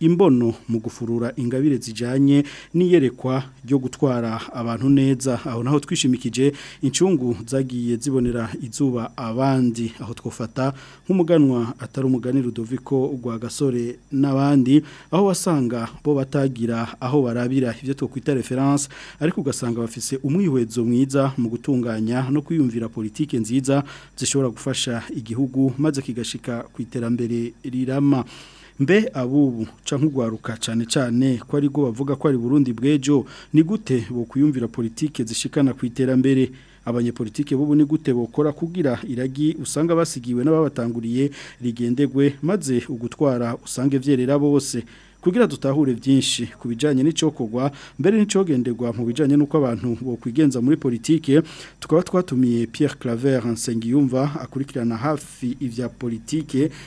imbono mu gufurura ingabire zijyanye n'iyerekwa ryo gutwara abantu neza aho naho twishimikije incungu zagiye zibonera izuba abandi aho twafata nk'umuganwa atari umugani Rudoviko rwa gasore n'abandi aho wasanga bo batagira aho barabira ibyo twakwita reference ariko ugasanga bafise umwihwezo mwiza mu gutunganya no kwiyumvira politike nziza zishobora gufasha igihugu maze kigashika kwitera iterambere rirama mbe abubu ca nkugwaruka cyane cyane ko ari go bavuga ko ari Burundi bwejo ni gute bo kuyumvira politike zishikana ku iterambere abanyepolitike bubu ni gute bokora kugira iragi usanga basigiwe n'ababatanguriye rigendegwe maze ugutwara usange vyerera bose kugira dutahure byinshi ku bijyanye n'icyokogwa mbere n'icyogenderwa mu bijyanye n'uko abantu bakwigenza muri politike tukaba twatumiye Pierre Claver Nsengiyumva akurikirana hafi ibya politike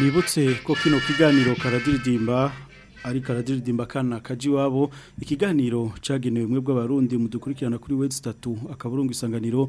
nibutse ko kino kiganiro karadiridimba ariko aradiridimba akana kaji wabo ikiganiro cyagenewe mwe bw'abarundi mudukurikirana kuri wezi itatu akaburungu isanganiro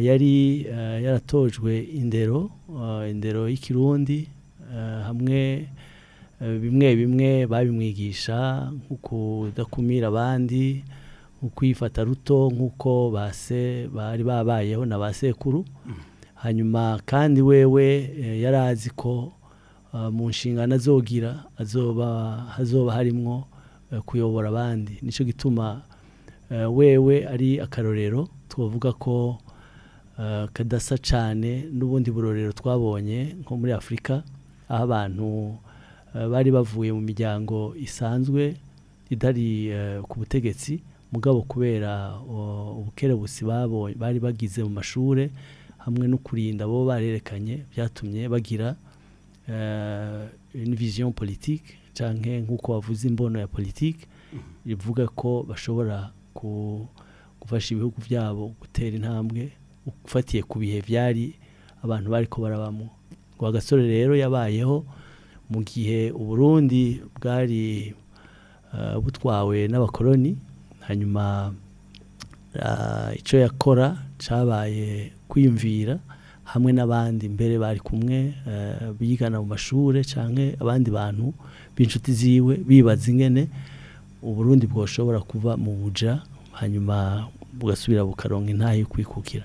yari yaratojwe indero indero y'ikirundi hamwe Eh, bimwe bimwe babimwigisha nk'uko udakumira abandi ukwifata ruto nk'uko base bari babayeho na ba sekuru hanyuma kandi wewe eh, yari azi ko eh, mu nshingano azogira azoba hazoba harimo kuyobora abandi nicyo gituma wewe ari akarorero twavuga ko kadasa cyane n'ubundi burorero twabonye nko muri afurika aho abantu Eh, bari bavuye mu miryango isanzwe idari eh, ku butegetsi mugabo kubera ubukerebusi bari bagize mu mashuri hamwe no kurinda bo barerekanye byatumye bagira eh, viziyo politique cyangwa nk'uko bavuze imbono ya politiki mhm. ivuga ko bashobora gufasha ibihugu byabo gutera intambwe ufatiye ku bihe byari abantu bari ko barabamo ngo agasore rero yabayeho mu gihe uburundi bwari eh, butwawe n'abakoloni hanyuma eh, icyo yakora cyabaye kwiyumvira hamwe n'abandi mbere bari kumwe eh, bigana mu mashuri cyangwa abandi bantu b'inshuti ziwe bibaza ingene uburundi bwashobora kuva mu buja hanyuma bugasubira bukaronka intahe yo kwikukira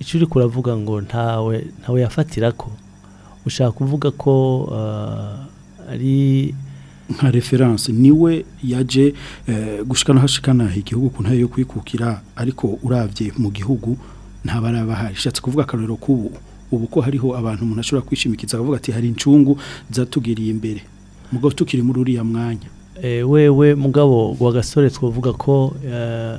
icyo uri kuravuga ngo ntawe ntawe yafatira ko ushaka kuvuga ko uh, ari nka referanse niwe yaje uh, gushikana hashikana igihugu ku yo kwikukira ariko urabye mu gihugu ntabara bahari shatse kuvuga akarero kubu ubu ko hariho abantu umuntu ashobora kwishimikiza akavuga ati hari incungu zatugiriye imbere mugabo tukiri muri uriya mwanya eh, wewe mugabo wa gasore twavuga ko uh,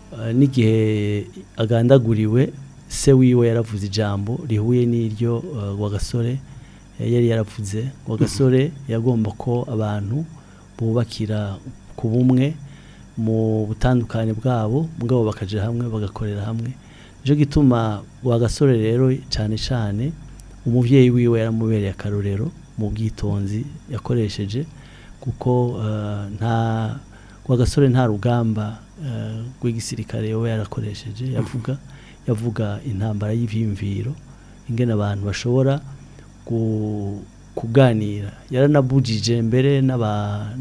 n'igihe agandaguriwe se wiwe yaravuze ijambo rihuye n'iryo wa gasore yari yaravuze wa gasore yagomba ko abantu bubakira ku bumwe mu butandukane bwabo bwabo bakajya hamwe bagakorera hamwe nicyo gituma wa gasore rero cyane cyane umubyeyi wiwe yaramubereye akarorero mu bwitonzi yakoresheje kuko eh, nta wa gasore nta rugamba eh, rw'igisirikare we yarakoresheje yavuga yavuga intambara y'ibyiyumviro ingena abantu bashobora kuganira yaranabujije mbere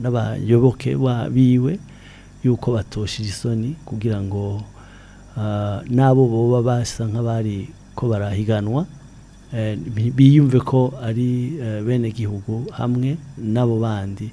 n'abayoboke biwe yuko batoshije isoni kugira ngo ah, n'abo baba basa nk'abari ko barahiganwa eh, biyumve ko ari eh, bene gihugu hamwe n'abo bandi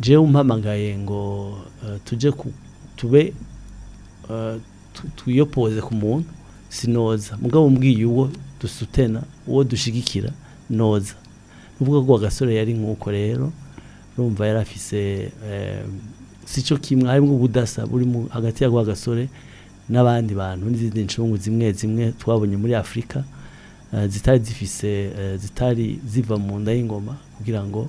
jewe umpamagaye ngo ah, ku tube twiyopoze ku muntu sinoza mugabo mbwiye uwo dusutena uwo dushigikira noza nubwo ngo gasore yari nk'uko rero rumva yari afise ehm, si cyo kimwe harimo ubudasa burimo hagati ya rwa gasore n'abandi bantu n'izindi ncungu zimwe zimwe twabonye muri afurika eh, zitari zifise eh, zitari ziva mu nda y'ingoma kugira ngo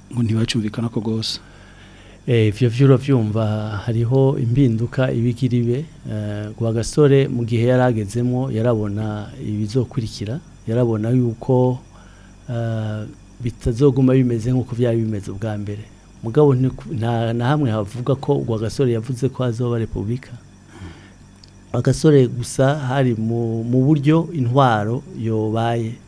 ngo ntibacumvikana ko rwose eh, ibyo byo urabyumva hariho impinduka ibigiriwe eh, rwagasore mu gihe yari yarabona ibizokurikira yarabona yuko eh, bitazoguma bimeze nk'uko byari bimeze ubwa mbere mugabo na hamwe havuga ko rwagasore yavuze ko azoba repubulika agasore gusa hari mu buryo intwaro yobaye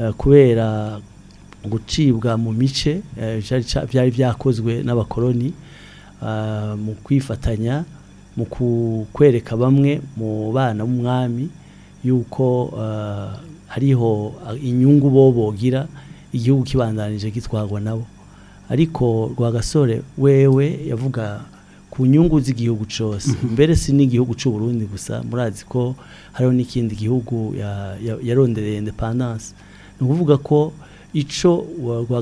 eh, kubera gucibwa mu mice byari byakozwe n'abakoloni mu kwifatanya mu kwereka bamwe mu bana b'umwami yuko hariho inyungu bo bogira igihugu kibandanije gitwarwa nabo ariko rwagasore wewe yavuga ku nyungu z'igihugu cyose mhm. mbere si n'igihugu cy'u Burundi gusa murazi ko hariho n'ikindi gihugu yarondereye indepandanse ni ukuvuga ko icyo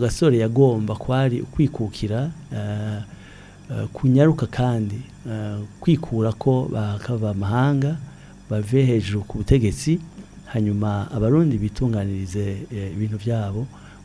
gasore yagomba kwari kwikukira eh, eh, kunyaruka kandi eh, kwikura ko bakava amahanga bave hejuru ku butegetsi hanyuma abarundi bitunganirize ibintu byabo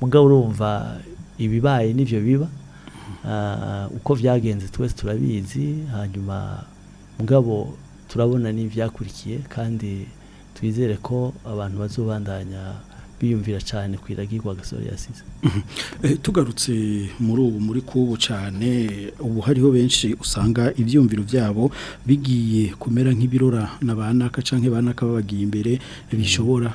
mugabo urumva ibibaye n'ibyo biba Eh, uko byagenze twese turabizi hanyuma mugabo turabona n'ibyakurikiye kandi twizere ko abantu bazobandanya biyumvira cyane ku iragi gasore yasize eh, tugarutse muri ubu muri kubu cyane ubu hariho benshi usanga ibyumviro byabo bigiye kumera nk'ibirora na ba canke cyangwa ba babagiye imbere bishobora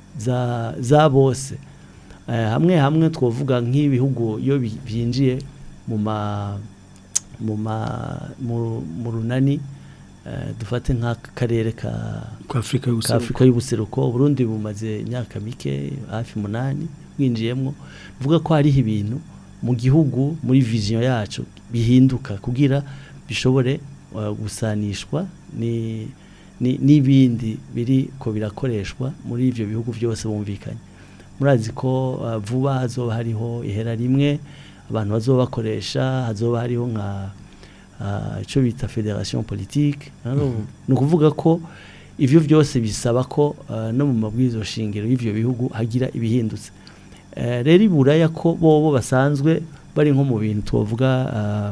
za za bose eh, hamwe hamwe twovuga nk'ibihugu iyo byinjiye mu mu runani eh, dufate nk'akarere ka afurika y'ubuseruko Burundi bumaze imyaka mike hafi munani bwinjiyemo bivuga ko hariho ibintu mu gihugu muri viziyo yacu bihinduka kugira bishobore uh, gusanishwa n'ibindi biri ko birakoreshwa muri ibyo bihugu byose bumvikanye murazi ko uh, vuba hazoba hariho ihera rimwe abantu bazoba bakoresha hazoba hariho nka uh, icyo bita federation politike mhm. ni ukuvuga ko ibyo byose bisaba ko no mu mabwiriza shingiro y'ibyo bihugu hagira ibihindutse Eh, rero iburaya ko bobo basanzwe bari nko mu bintu tubavuga ah,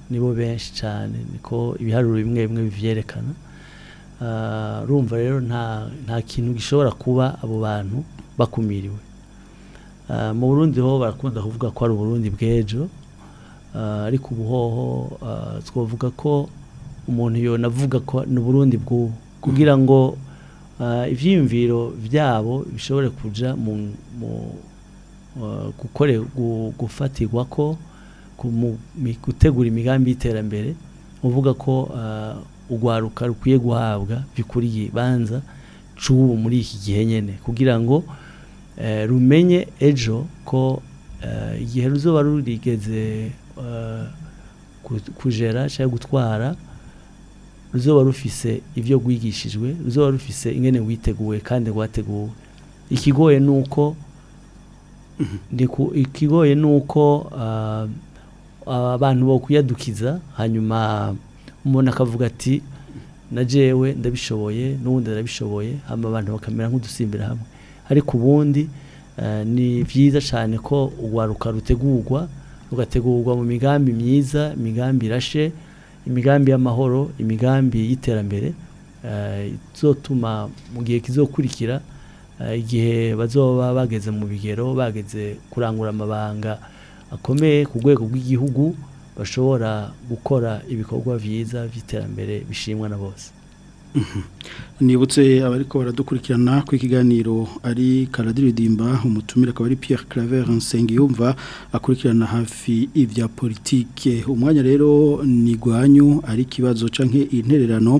nibo benshi cyane niko ibiharuro bimwe bimwe bivyerekana rumva rero nta kintu gishobora kuba abo bantu bakumiriwe mu burundi ho barakunda kuvuga ko ari uburundi bw'ejo ariko ubu hoho twavuga ko umuntu yonavuga ko ni uburundi bw'ubu mm-hmm. kugira ngo Ah, ibyiyumviro byabo bishobore kujya mu uh, gufatirwa ko gutegura imigambi y'iterambere uvuga ko ugwaruka uh, rukwiye guhabwa bikuriye banza cy'ubu muri iki gihe nyine kugira ngo eh, rumenye ejo ko eh, igihe ruzuba rurigeze uh, kujera cyangwa gutwara ruzoba rufise ibyo rwigishijwe ruzoba rufise ingene witeguwe kandi rwateguwe ikigoye ni uko mhm. ikigoye ni uko ah, abantu bakwiyadukiza hanyuma umuntu akavuga ati na jewe ndabishoboye n'ubundi arabishoboye hanyuma abantu bakamera nk'udusimbira hamwe ariko ubundi eh, ni byiza cyane ko urwaruka rutegurwa rugategurwa mu migambi myiza imigambi irashe imigambi y'amahoro imigambi y'iterambere eh, izotuma mu gihe kizokurikira eh, igihe bazoba bageze mu bigero bageze kurangura amabanga akomeye ku rwego rw'igihugu bashobora gukora ibikorwa byiza by'iterambere bishimwa na bose nibutse abariko baradukurikirana ku ikiganiro ari karadiridimba umutumire akaba ari Pierre Claver Nsengiyumva akurikirana hafi ivya politike umwanya rero ni gwanyu ari kibazo canke intererano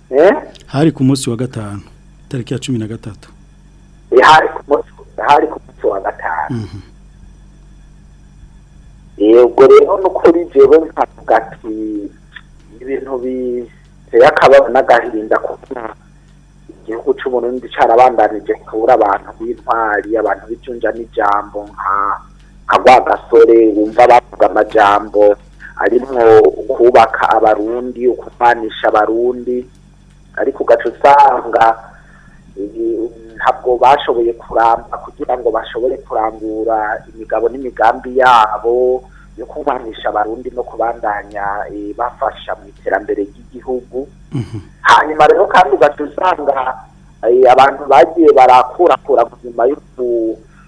eh? hari ku munsi wa gatanu tariki ya cumi na gatatu eh, hari ku munsi wa gatanu mhm. yego rero ni ukuri jewe nkavuga ati ibintu biteye akababo n'agahinda kuko igihugu cy'uburundi cyarabandanije kubura abantu b'intwari abantu b'icyunja n'ijambo nka gasore wumva bavuga amajambo arimo kubaka abarundi ukufanisha abarundi ariko ugaca usanga ntabwo bashoboye kuramba kugira ngo bashobore kurangura imigabo n'imigambi yabo yo kubanisha abarundi no kubandanya e, bafasha mu iterambere ry'igihugu mhm. hanyuma rero kandi ugaca usanga e, abantu bagiye barakurakura nyuma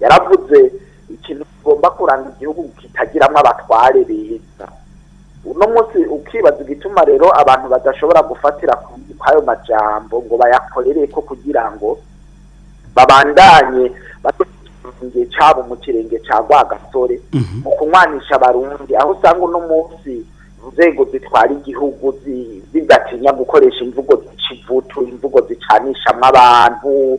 yaravuze ikintu tugomba kuranga igihugu kitagiramo abatware beza uno munsi ukibaza igituma rero abantu badashobora gufatira kw'ayo majambo ngo bayakorere ko kugira ngo babandanye batunge cyabo mu kirenge cya gasore mhm. mu kunywanisha abarundi aho usanga uno munsi inzego zitwara igihugu zidatinya gukoresha imvugo z'ikivutu imvugo zicanishamo abantu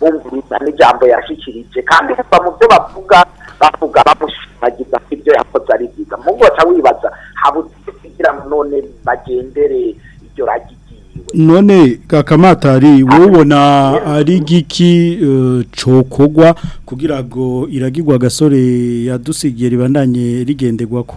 bumviriza n'ijambo yashyikirije kandi kuva mu byo bavuga bavuga bamushimagiza ko ibyo yakoze ari byiza mu wibaza habuze kugira ngo none bagendere iryo ragi none gakamatari wubona ari giki eh, cokogwa kugira ngo iragirwa gasore yadusigiye ribandanye rigendegwa ko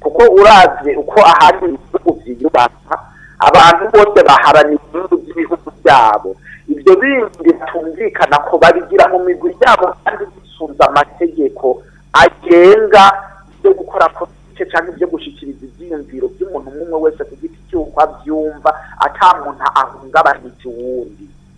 kuko urazi uko ahandi ibihugu vyiyubaka abantu bose baharanira inyungu z'ibihugu byabo ibyo bindi bitumvikana ko babigira mu migwi yabo kandi bisunze amategeko agenga ibyo gukora politike canke ibyo gushikiriza ivyiyumviro by'umuntu umwe wese ku giti cy'uko avyumva ata muntu ahungabanije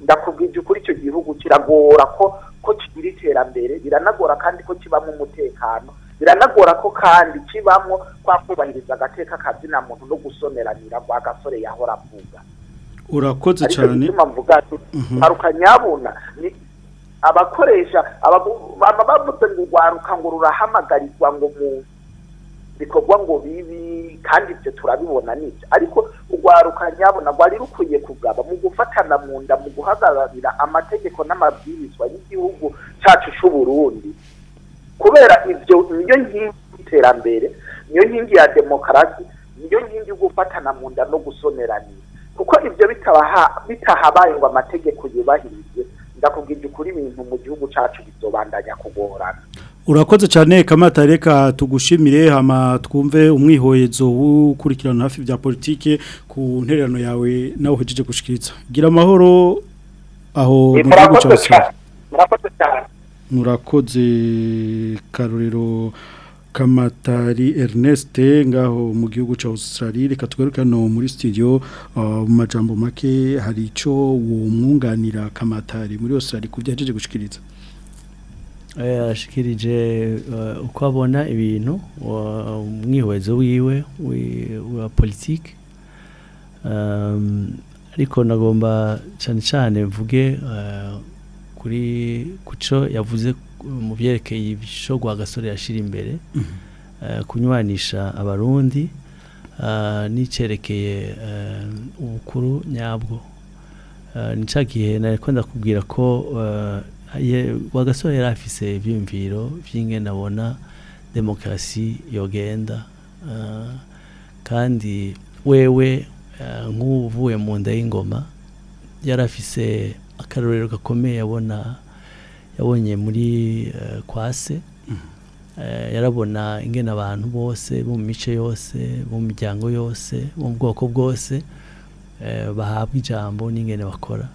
ndakubwira kuri icyo gihugu kiragora ko ko kigira iterambere biranagora kandi ko kibamo umutekano biranagora ko kandi kibamo kwa kubahiriza agateka kazina muntu no gusomeranira rwa gasore yahora avuga urakoze cyane mhm. haruka nyabuna ni abakoresha abavuze ngo rwaruka ngo rurahamagarirwa ngo muntu bikorwa ngo bibi kandi ibyo turabibona n'ibyo ariko urwaruka nyabona rwari rukwiye kugaba mu gufatana mu nda mu guhagararira amategeko n'amabwirizwa y'igihugu cyacu cy'u Burundi kubera ibyo niyo nkingi y'iterambere niyo nkingi ya demokarasi niyo nkingi yo gufatana mu nda no gusoneranira kuko ibyo bitahabaye ngo amategeko yubahirize ndakubwira ukuri ibintu mu gihugu cyacu bizobandanya kugorana urakoze cyane kamata reka tugushimire hama twumve umwihoyezo w'ukurikirana hafi bya politike ku ntererano yawe nawe uhejeje gushikiriza gira amahoro aho mu gihugu cya murakoze cyane kamatari Ernest ngaho mu gihugu cya Australia reka twereke no muri studio uh, mu majambo make hari icyo wumwunganira kamatari muri Australia kubyajeje gushikiriza Eh, ashikirije eh, uko abona ibintu umwihwezo wiwe wa politiki ariko nagomba cyane cyane mvuge eh, kuri kuco yavuze mu byerekeye ibishogwa gasore yashira imbere mhm. kunywanisha abarundi n'icyerekeye ubukuru nyabwo ni cya gihe nari kubwira ko wagasore yarafise ibyumviro ibyiyumviro by'ingene abona demokarasi yogenda ah, kandi wewe ah, nk'uvuye mu nda y'ingoma yarafise akarorero gakomeye yabona yabonye muri eh, kwase eh, yarabona ingene abantu bose bo mu mice yose bo mu miryango yose bo mu bwoko bwose eh, bahabwa ijambo n'ingene bakora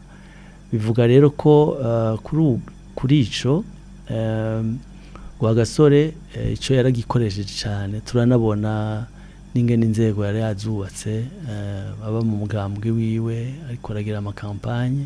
bivuga rero ko eh, kuri kuri icyo eh, gasore eh, icyo yaragikoresheje cyane turanabona n'ingene inzego yari yazubatse aba mu mugambwe wiwe ariko aragira amakampanye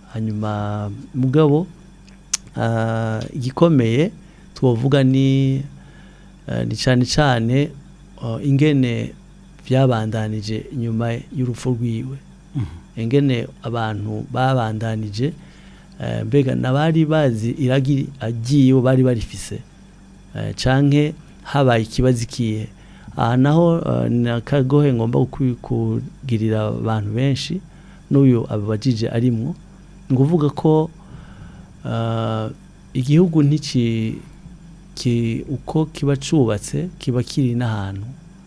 hanyuma mugabo igikomeye twavuga ni ni cyane cyane ingene byabandanije nyuma y'urupfu rwiwe mhm. ingene abantu babandanije Eh, mbega n'abari bazi iragi agiye bari barifise eh, canke habaye ikibazo ikihe aha naho eh, ni akagohe ngomba kugirira abantu benshi n'uyu ababajije arimwo ngo uvuga ko igihugu uko kiba cyubatse kiba kiri n'ahantu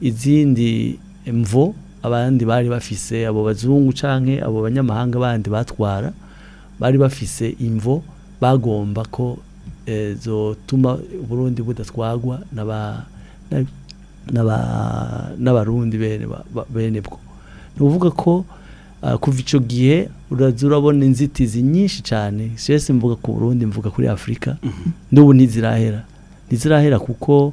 izindi mvo abandi bari bafise abo bazungu cyangwa abo banyamahanga bandi batwara bari bafise imvo bagomba ko eh, zotuma uburundi budatwagwa n'abarundi bene bwo ni ukuvuga ko ah, kuva icyo gihe urabona inzitizi nyinshi cyane si mvuga ku burundi mvuga kuri afurika mhm. n'ubu ntizirahera ntizirahera kuko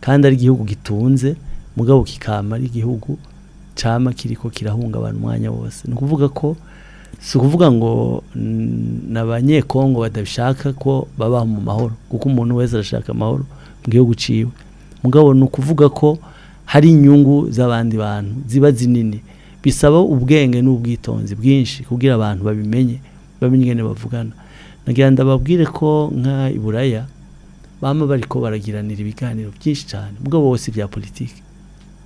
kandi ari igihugu gitunze mugabo kikama ari igihugu cyama ko kirahunga abantu umwanya wose ni ukuvuga ko si ukuvuga ngo ni abanyekongo badashaka ko babaho mu mahoro kuko umuntu wese arashaka amahoro mu gihugu ciwe mugabo ni ukuvuga ko hari inyungu z'abandi bantu ziba zinini bisaba ubwenge n'ubwitonzi bwinshi kugira abantu babimenye bamenye ingene bavugana nagira ndababwire ko nka iburaya bama bari ko baragiranira ibiganiro byinshi cyane ubwo bose bya politiki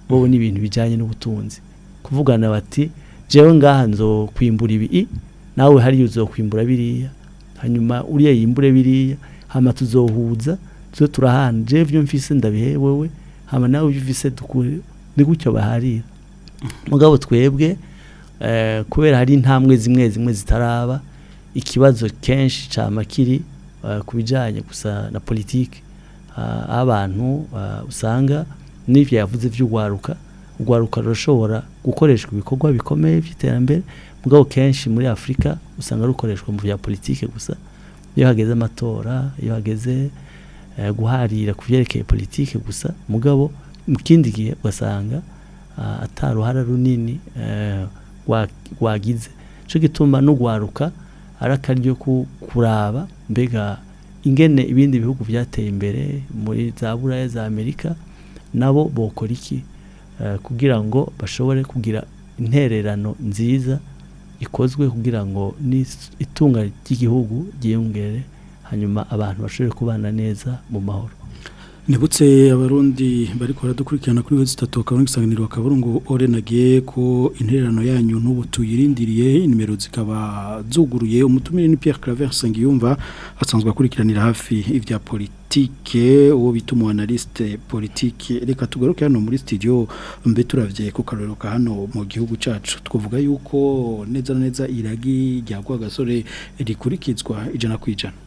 bo ni ibintu bijyanye n'ubutunzi kuvugana bati jewe ngaha nzokwimbura ibi nawe hariya uzokwimbura biriya hanyuma uriya yimbure biriya hama tuzohuza zo turahana jewe ibyo mvise ndabihewewe hama nawe ibyo uvise dukure ni gutyo baharira mugabo twebwe eh, kubera hari intambwe zimwe zimwe zitaraba ikibazo kenshi cyama kiri eh, ku bijyanye gusa na politiki ah, abantu ah, usanga n'ibyo yavuze by'urwaruka urwaruka rushobora gukoreshwa ibikorwa bikomeye by'iterambere mugabo kenshi muri afurika usanga rukoreshwa mu bya politiki gusa iyo hageze amatora iyo hageze Eh, guharira ku byerekeye politiki gusa mugabo mu kindi gihe ugasanga ah, atari runini eh, wagize cyo gituma no gwaruka ari akaryo kuraba mbega ingene ibindi bihugu byateye imbere muri za buraya za amerika nabo bokora iki eh, kugira ngo bashobore kugira intererano nziza ikozwe kugira ngo itunga ry'igihugu ryiyongere hanyuma abantu bashobore kubana neza mu mahoro Nibutse abarundi bari kuba dukurikirana kuri wese itatu bakabona isanganiro bakaba ngo orenagiye ko intererano yanyu n'ubu tuyirindiriye nimero zikaba zuguruye umutumire ni Pierre Claver Sengiyumva asanzwe akurikiranira hafi ibya politike uwo bita umu politike reka tugaruke hano muri studio mbe turavye ku karoroka hano mu gihugu cacu twavuga yuko neza neza iragi rya kwa gasore rikurikizwa ijana kwijana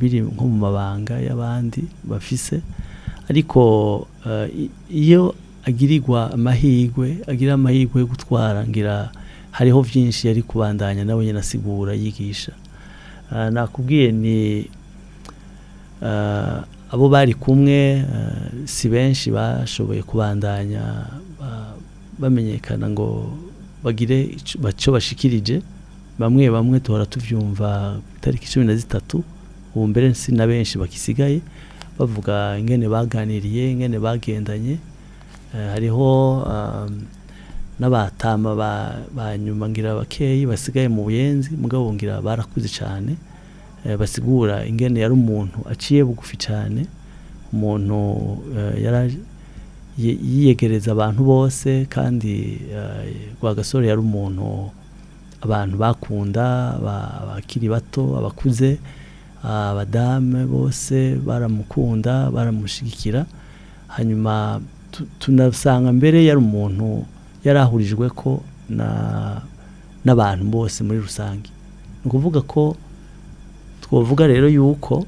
biri nko mu mabanga y'abandi bafise ariko iyo agirirwa amahirwe agira amahirwe yo gutwara ngira hariho byinshi yari kubandanya nawe nyine asigura yigisha ah, nakubwiye ni ah, abo bari kumwe ah, si benshi bashoboye kubandanya bamenyekana ngo bagire icyo bashikirije bamwe bamwe duhora tubyumva itariki cumi na zitatu ubu mbere si na benshi bakisigaye bavuga ingene baganiriye ingene bagendanye Eh, hariho um, n'abatama ba nyuma ngira bakeyi basigaye mu buyenzi mugabo ngira barakuze cyane eh, basigura ingene yari umuntu aciye bugufi cyane umuntu eh, yiyegereza abantu bose kandi rwagasore yari umuntu abantu bakunda abakiri bato abakuze abadamu bose baramukunda baramushyigikira hanyuma tunasanga mbere yari umuntu yarahurijwe ko n'abantu bose muri rusange ni ukuvuga ko twavuga rero yuko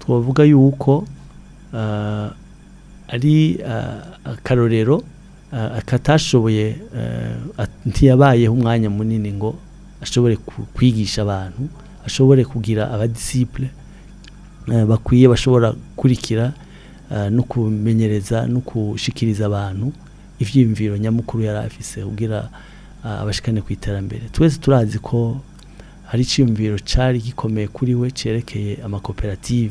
twavuga yuko ah, ari ah, akarorero ah, katashoboye ntiyabayeho umwanya munini ngo ashobore kwigisha abantu ashobore kugira abadisipure bakwiye bashobora gukurikira Eh, no kumenyereza no gushikiriza abantu ibyiyumviro nyamukuru yari afise ubwira eh, abashikane ku iterambere twese turazi ko hari icyiyumviro cyari gikomeye kuri we cyerekeye amakoperative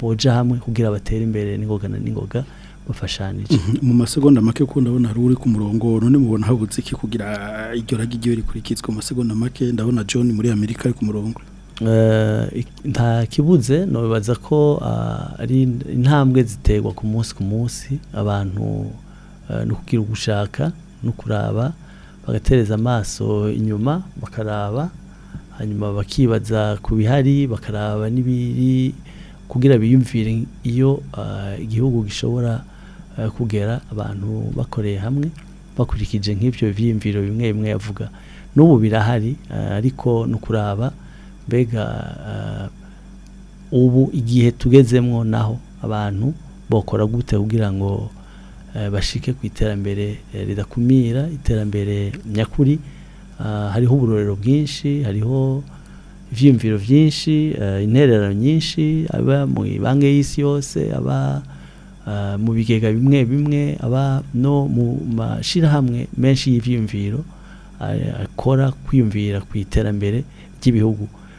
boja hamwe kugira batere imbere n'ingoga na n'ingoga bafashanije mhm. mu masegonda make ndabona hari uri ku murongo none mubona habutse iki kugira iryo ragi ry'iwe rikurikizwa mu masegonda make ndabona John muri Amerika ari ku murongo Eh, nta kibuze ntibabaza ko ah, ari intambwe ziterwa ku munsi ku munsi abantu eh, ni ukubwira ugushaka no kuraba bagatereza amaso inyuma bakaraba hanyuma bakibaza ku bihari bakaraba n'ibiri kugira biyumvire iyo ah, igihugu gishobora eh, kugera abantu bakoreye hamwe bakurikije nk'ibyo byiyumviro bimwe bimwe yavuga n'ubu birahari ariko ni ukuraba mbega uh, ubu igihe tugezemwo naho abantu bokora gute kugira ngo uh, bashike ku iterambere uh, ridakumira iterambere nyakuri hariho uburorero bwinshi hariho ibyiyumviro byinshi intererano nyinshi aba mu ibanga y'isi yose aba mu bigega bimwe bimwe aba no mu mashyirahamwe menshi y'ibyiyumviro akora kwiyumvira ku iterambere ry'ibihugu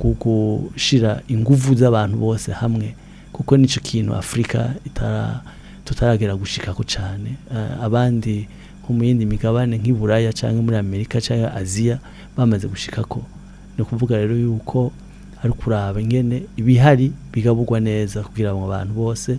rwo gushyira ingufu z'abantu bose hamwe kuko nicyo kintu afurika itara tutaragera gushika ko cyane eh, abandi nko mu yindi migabane nk'iburaya cyangwa muri amerika cyangwa aziya bamaze gushika ko ni ukuvuga rero yuko ari kuraba ingene ibihari bigaburwa neza kugira ngo abantu bose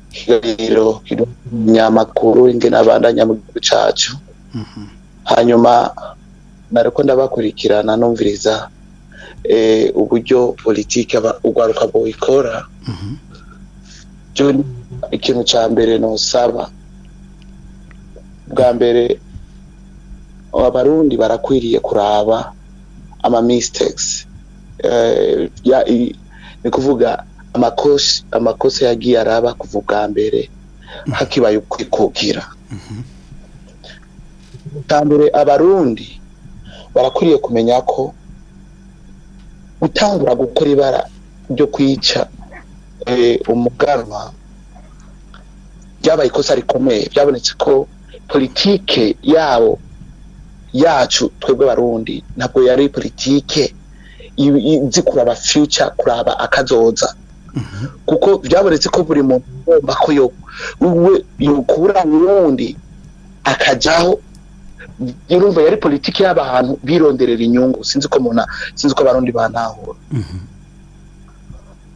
ikiganiro kinyamakuru inge n'abandanya mu gihugu cyacu mhm. hanyuma nariko ndabakurikirana numviriza eh, uburyo politiki urwaruka buyikora mhm. john ikintu cya mbere usaba bwa mbere abarundi barakwiriye kuraba ama eh, ni kuvuga amakosa yagiye araba kuva ubwa mbere hakibaye ukwikukira bwa mbere abarundi barakwiriye kumenya ko gutangura gukora ibara ryo kwica Eh, umuganwa byabaye ikosa rikomeye byabonetse ko politike yabo yacu twebwe barundi ntabwo yari politike izi kuraba future kuraba akazoza mhm. kuko byabonetse ko buri muntu ugomba ko yokura wundi akajaho yumva yari politiki y'abantu bironderera inyungu sinzi ko muna sinzi ko abarundi bantahura mhm.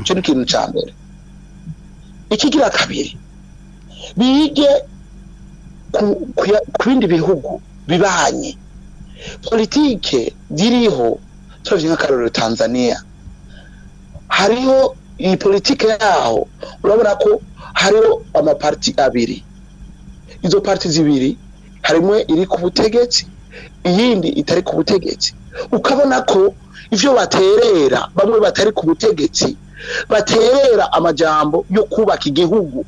icyo ni ikintu cya mbere ikigira kabiri bige ku bindi bihugu bibanye politike ziriho turabye nk'akarorero tanzania hariho iyi politike yaho urabona ko hariho amaparti abiri izo parti zibiri harimo iri ku butegetsi iyindi itari ku butegetsi ukabona ko ibyo baterera bamwe batari ku butegetsi baterera amajambo yo kubaka igihugu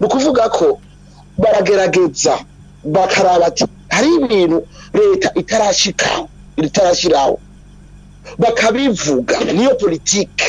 ni ukuvuga ko baragerageza bakaraba ati hari ibintu leta itarashika itarashyiraho bakabivuga niyo politiki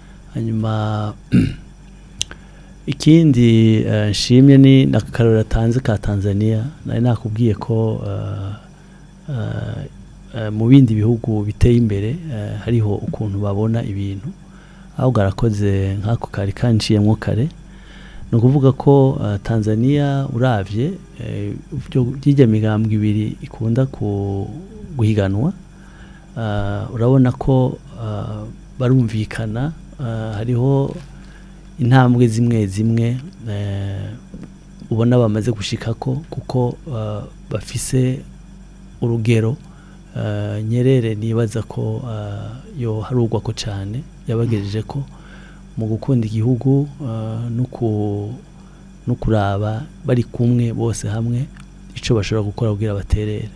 hanyuma ikindi eh, nshimye ni akararo atanze ka tanzania nari nakubwiye ko eh, mu bindi bihugu biteye imbere hariho ukuntu babona ibintu ahubwo arakoze nk'ako kari kanciyemo kare ni ukuvuga ko eh, tanzania urabye by'ijya eh, migambwe ibiri ikunda guhiganwa eh, urabona ko barumvikana hariho intambwe zimwe zimwe ubona bamaze ko kuko bafise urugero Eh, nyerere nibaza ko eh, yo hari ugwa cyane yabagejeje ko mu gukunda igihugu eh, no kuraba bari kumwe bose hamwe icyo bashobora gukora kugira baterere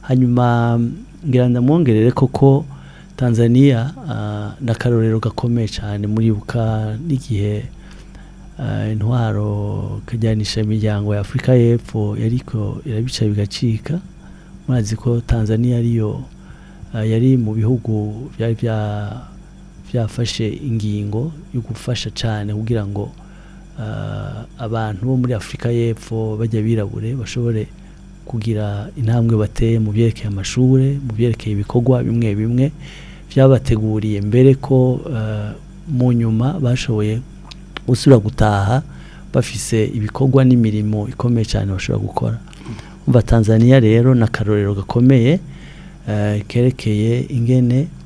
hanyuma ngira ndamwongerere koko tanzania ni akarorero gakomeye cyane muri buka n'igihe intwaro kajyanisha imiryango ya afurika y'epfo yariko irabica bigacika murazi ko tanzania ariyo ah, yari mu bihugu byari byafashe ingingo yo gufasha cyane kugira ngo ah, abantu bo muri afurika y'epfo bajya birabure bashobore kugira intambwe bateye mu byerekeye amashuri mu byerekeye ibikorwa bimwe bimwe byabateguriye mbere ko ah, mu nyuma bashoboye gusubira gutaha bafise ibikorwa n'imirimo ikomeye cyane bashobora gukora umva tanzania rero ni akarorero gakomeye eh, kerekeye ingene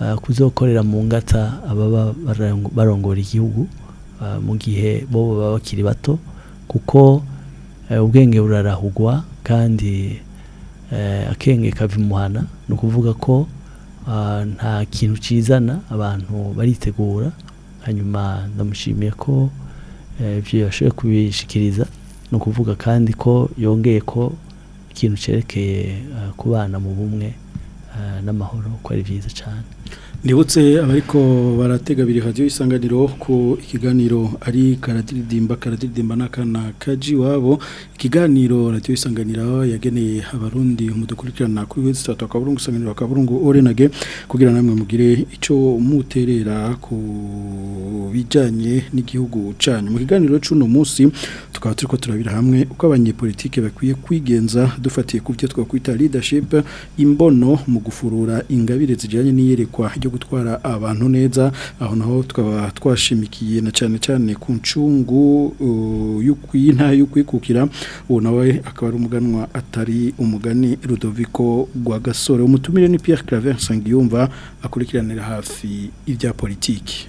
eh, kuzokorera mu ngata ababa barongora igihugu eh, mu gihe bo baba bakiri bato kuko eh, ubwenge burarahugwa kandi akenge kava imuhana ni ukuvuga ko nta kintu kizana abantu baritegura hanyuma ndamushimiye ko ibyo yashoboye kubishikiriza ni ukuvuga kandi ko yongeye ko ikintu cyerekeye eh, kubana mu bumwe eh, n'amahoro ko ari byiza cyane Nibutse abariko baratega biri radio isanganiro ku ikiganiro ari karadiridimba karadiridimba nakana kaji wabo ikiganiro radio isanganira yageneye abarundi umudukurikirana kuri wese tataburungu isanganiro akaburungu orenage kugira namwe mugire ico muterera ku bijanye n'igihugu cyanyu mu kiganiro cuno munsi tukaba turiko turabira hamwe uko abanyepolitike bakwiye kwigenza dufatiye ku byo twakwita leadership imbono mu gufurura ingabire zijanye n'iyerekwa gutwara abantu neza aho naho tukaba twashimikiye na cyane cyane ku ncungu uh, y'intara yo kwikukira uwo nawe akaba ari umuganwa atari umugani Rudoviko gwa gasore umutumire ni Pierre Claver Nsengiyumva akurikiranira hafi ibya politiki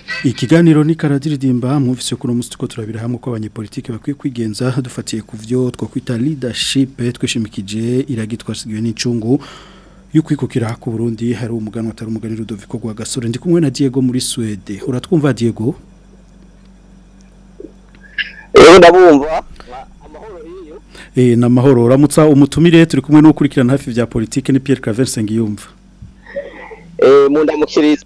ikiganiro ni karadiridimba mwumvise ko uno munsi tuko turabira hamwe ko abanyepolitike bakwiye kwigenza dufatiye ku byo two kwita leadership twishimikije iragitwa sigiwe n'incungu y'ukwikukira ku Burundi hari umuganwa atari umugani Rudoviko gwa gasore ndi kumwe na Diego muri Swede uratwumva Diego Eh ndabumva Eh na mahoro uramutsa umutumire turi kumwe no gukurikirana hafi bya politike ni Pierre Cavensengi yumva Eh mundamukirize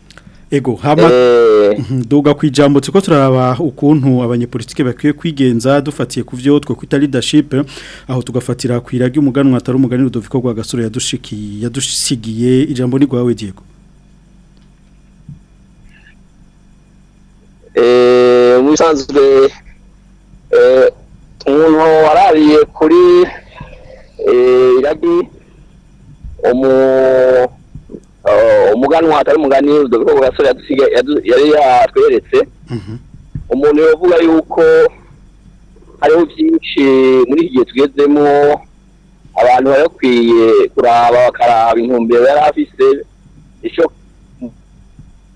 ego hama eh. duga ku ijambo tuko turaraba ukuntu abanyepolitike bakwiye kwigenza dufatiye ku byo twe kwita leadership aho tugafatira ku iragi umuganwa atari umugani Rudoviko kwa gasore yadushikiye yadusigiye ijambo ni gwawe Diego eh musanzwe eh umuntu warariye kuri eh iragi umu umuganwa oh, watari umugani dore ko gasore yari yatweretse mhm. umuntu yavuga yuko hariho byinshi muri iki gihe tugezemo abantu bari bakwiye kuraba bakaraba intumbero yari afise icyo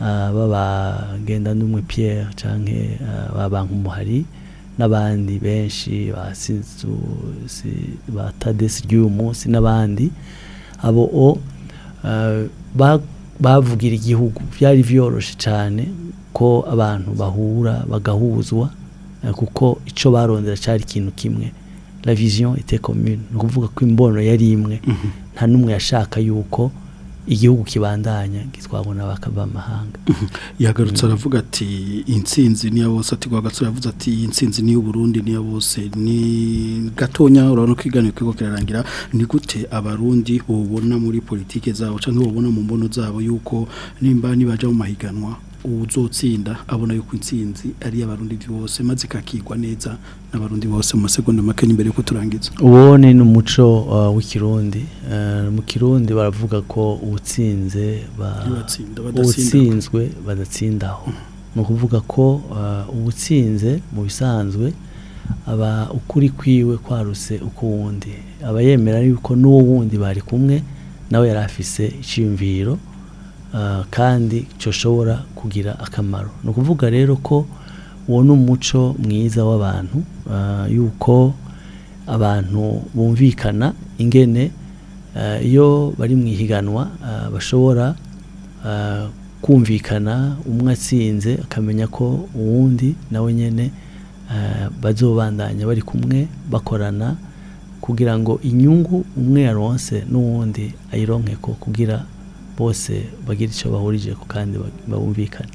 Ah, baba ngenda n'umwe Pierre canke ah, babanka umuhari n'abandi benshi basizu ba Tades ry'uyu munsi n'abandi abo o ah, bavugira igihugu byari vyoroshe cyane ko abantu bahura bagahuzwa eh, kuko icyo barondera cyari ikintu kimwe la vision était commune no kuvuga ko imbono yari imwe mhm. nta numwe yashaka yuko igihugu kibandanya twabona bakava amahanga yagarutse aravuga ati insinzi niya bose ati rwagatsura yavuze ati insinzi nsinzi niyo Burundi niya bose ni gatonya urabona ko iganiro kiko kirarangira ni gute abarundi ubona muri politike zabo cyangwa ubona mu mbono zabo yuko nimba nibaja mu mahiganwa uzotsinda abona yuko intsinzi ari iy'abarundi bose maze kakigwa neza n'abarundi bose mu masegonda make mbere yuko turangiza uwo ni n'umuco uh, w'ikirundi uh, mu kirundi baravuga ko uwutsinze uwutsinzwe badatsindaho mm-hmm. ni ukuvuga ko ubutsinze uh, mu bisanzwe aba ukuri kwiwe kwaruse uko wundi aba yemera yuko n'uwo wundi bari kumwe nawe yari afise icyiyumviro Ah, kandi gishobora kugira akamaro ni ukuvuga rero ko uwo ni umuco mwiza w'abantu ah, yuko abantu bumvikana ingene ah, iyo bari mu ihiganwa bashobora kumvikana umwe atsinze akamenya ko uwundi nawe nyine bazobandanya bari kumwe bakorana kugira ngo inyungu umwe yaronse n'uwundi ayironke ko kugira bose bagira icyo bahurije ku kandi babumvikane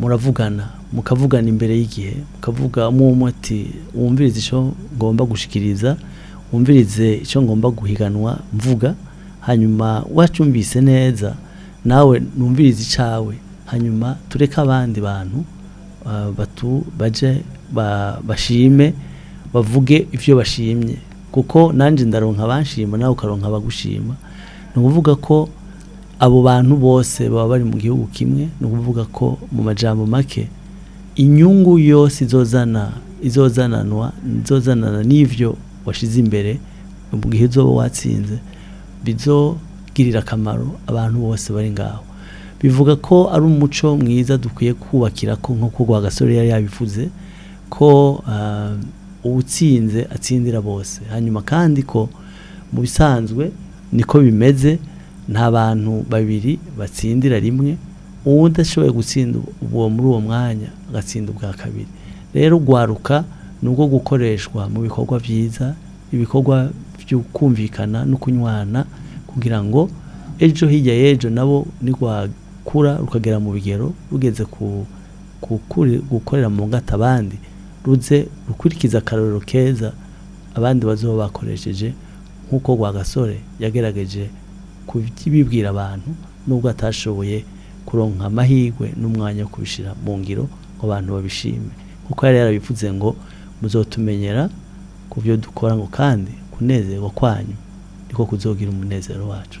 muravugana mukavugana imbere y'igihe mukavuga muti wumvirize icyo ngomba gushikiriza wumvirize icyo ngomba guhiganwa mvuga hanyuma wacumbise neza nawe numvirize icyawe hanyuma tureke abandi bantu ah, batu baje bashime bavuge ibyo bashimye kuko nanjye ndaronka abanshima nawe ukaronka abagushima ni ukuvuga ko abo bantu bose baba bari mu gihugu kimwe ni ukuvuga ko mu majambo make inyungu yose izozana izozananwa izozanana n'ibyo washize imbere mu gihe uzoba watsinze bizogirira akamaro abantu bose bari ngaho bivuga ko ari umuco mwiza dukwiye kubakira ko nk'uko Rwagasore yari yabivuze ko ah, uwutsinze atsindira bose hanyuma kandi ko mu bisanzwe niko bimeze nta bantu babiri batsindira rimwe uwo udashoboye gutsinda uwo muri uwo mwanya agatsinda ubwa kabiri rero ugwaruka ni ubwo gukoreshwa mu bikorwa byiza ibikorwa byo kumvikana no kunywana kugira ngo ejo hirya y'ejo nabo nirwakura rukagera mu bigero rugeze gukorera mu ngata abandi ruze rukurikiza akarorero keza abandi bazoba bakoresheje nk'uko rwagasore yagerageje kubibwira abantu nubwo atashoboye kuronka amahirwe n'umwanya wo kubishyira mu ngiro ngo abantu babishime kuko yari yarabivuze ngo muzotumenyera ku byo dukora ngo kandi kunezerwa kwanyu niko kuzogira umunezero wacu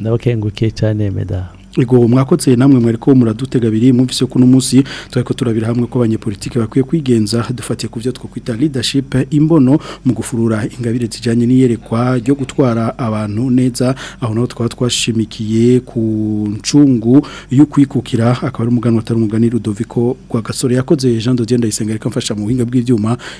ndabakenguke cyane meda Ego mwakotse namwe mwariko muradutega biri mumvise ko numunsi twariko turabira hamwe ko abanyepolitike bakwiye kwigenza dufatiye ku byo kwita leadership imbono mu gufurura ingabire zijanye n'iyerekwa ryo gutwara abantu neza aho naho twaba twashimikiye ku ncungu y'ukwikukira akaba ari umugano atari umugani Rudoviko kwa gasore yakoze Jean de Dieu ndayisenga reka mfasha mu buhinga bw'ibyuma